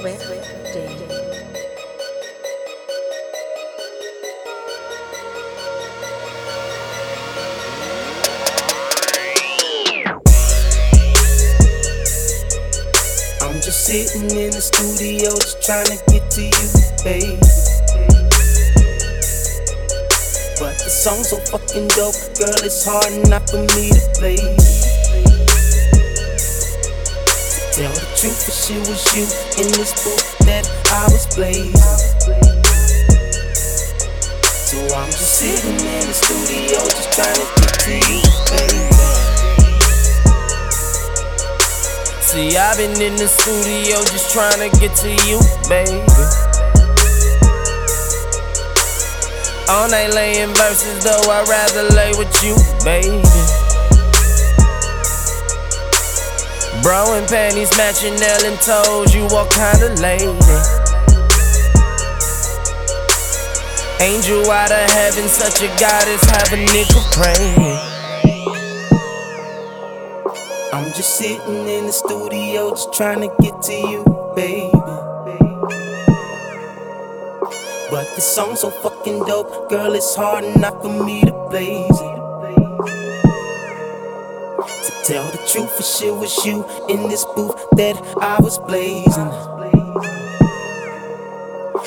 Swift. I'm just sitting in the studio, just trying to get to you, baby. But the song's so fucking dope, girl, it's hard enough for me to play. Tell the truth, for she was you in this booth that I was playing. So I'm just sitting in the studio, just trying to get to you, baby. See, I've been in the studio just trying to get to you, baby. All night laying verses, though I'd rather lay with you, baby. Bro and panties matching nail and toes, you all kinda lady. Angel out of heaven, such a goddess, have a nigga praying. I'm just sitting in the studio, just trying to get to you, baby. But the song's so fucking dope, girl, it's hard enough for me to blaze it. To tell the truth, for sure was you in this booth that I was blazing.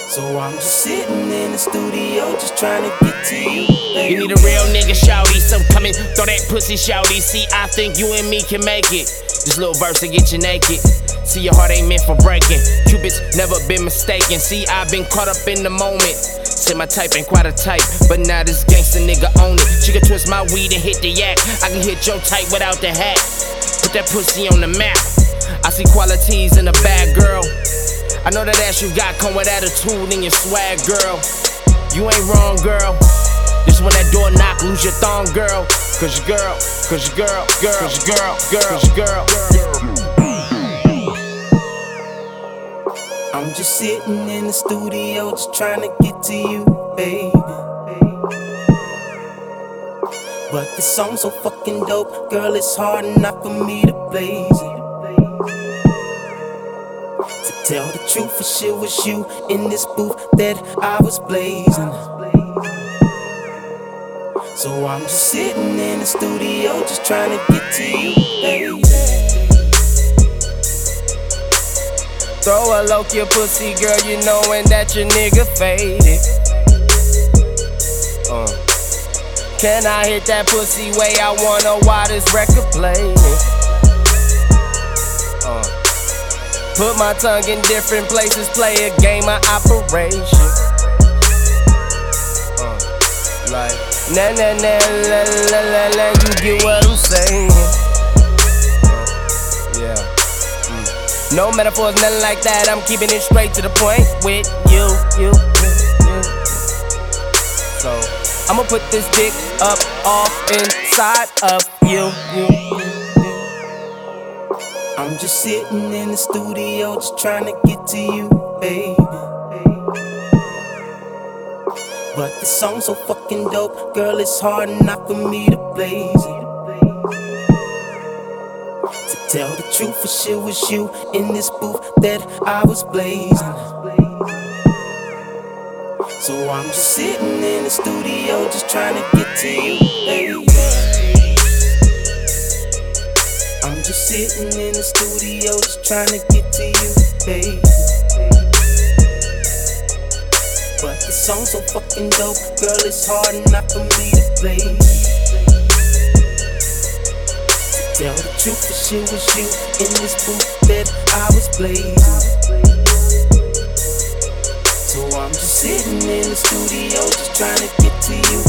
So I'm just sitting in the studio, just trying to get to you, baby. You need a real nigga, shouty. So come in, throw that pussy, shouty. See, I think you and me can make it. This little verse to get you naked. See, your heart ain't meant for breaking. Cupid's never been mistaken. See, I've been caught up in the moment. Say my type ain't quite a type, but now this gangster nigga own it. She can twist my weed and hit the yak. I can hit your type without the hat. Put that pussy on the map. I see qualities in a bad girl. I know that ass you got come with attitude and your swag, girl. You ain't wrong, girl. This when that door knock, lose your thong, girl. Cause your girl, cause your girl, girl, cause your girl, girl, cause your girl, girl. I'm just sitting in the studio, just trying to get to you, baby. But the song's so fucking dope, girl, it's hard enough for me to blaze it. To tell the truth, for sure was you in this booth that I was blazing. So I'm just sitting in the studio, just trying to get to you, baby. Throw a loke your pussy, girl, you knowin' that your nigga faded. Uh. Can I hit that pussy way I wanna while this record playing? Uh. Put my tongue in different places, play a game of operation. Uh. Like, na na na la la la la, you get what I'm saying? No metaphors, nothing like that. I'm keeping it straight to the point with you, you, you, you. So I'ma put this dick up, off, inside of you, you. I'm just sitting in the studio, just trying to get to you, baby. But the song's so fucking dope, girl, it's hard enough for me to blaze it. Truth, for sure was you in this booth that I was blazing. So I'm just sitting in the studio, just trying to get to you, baby. I'm just sitting in the studio, just trying to get to you, baby. But the song's so fucking dope, girl, it's hard enough for me to play. Tell the truth, for sure was you in this booth that I was blazing. So I'm just sitting in the studio, just trying to get to you.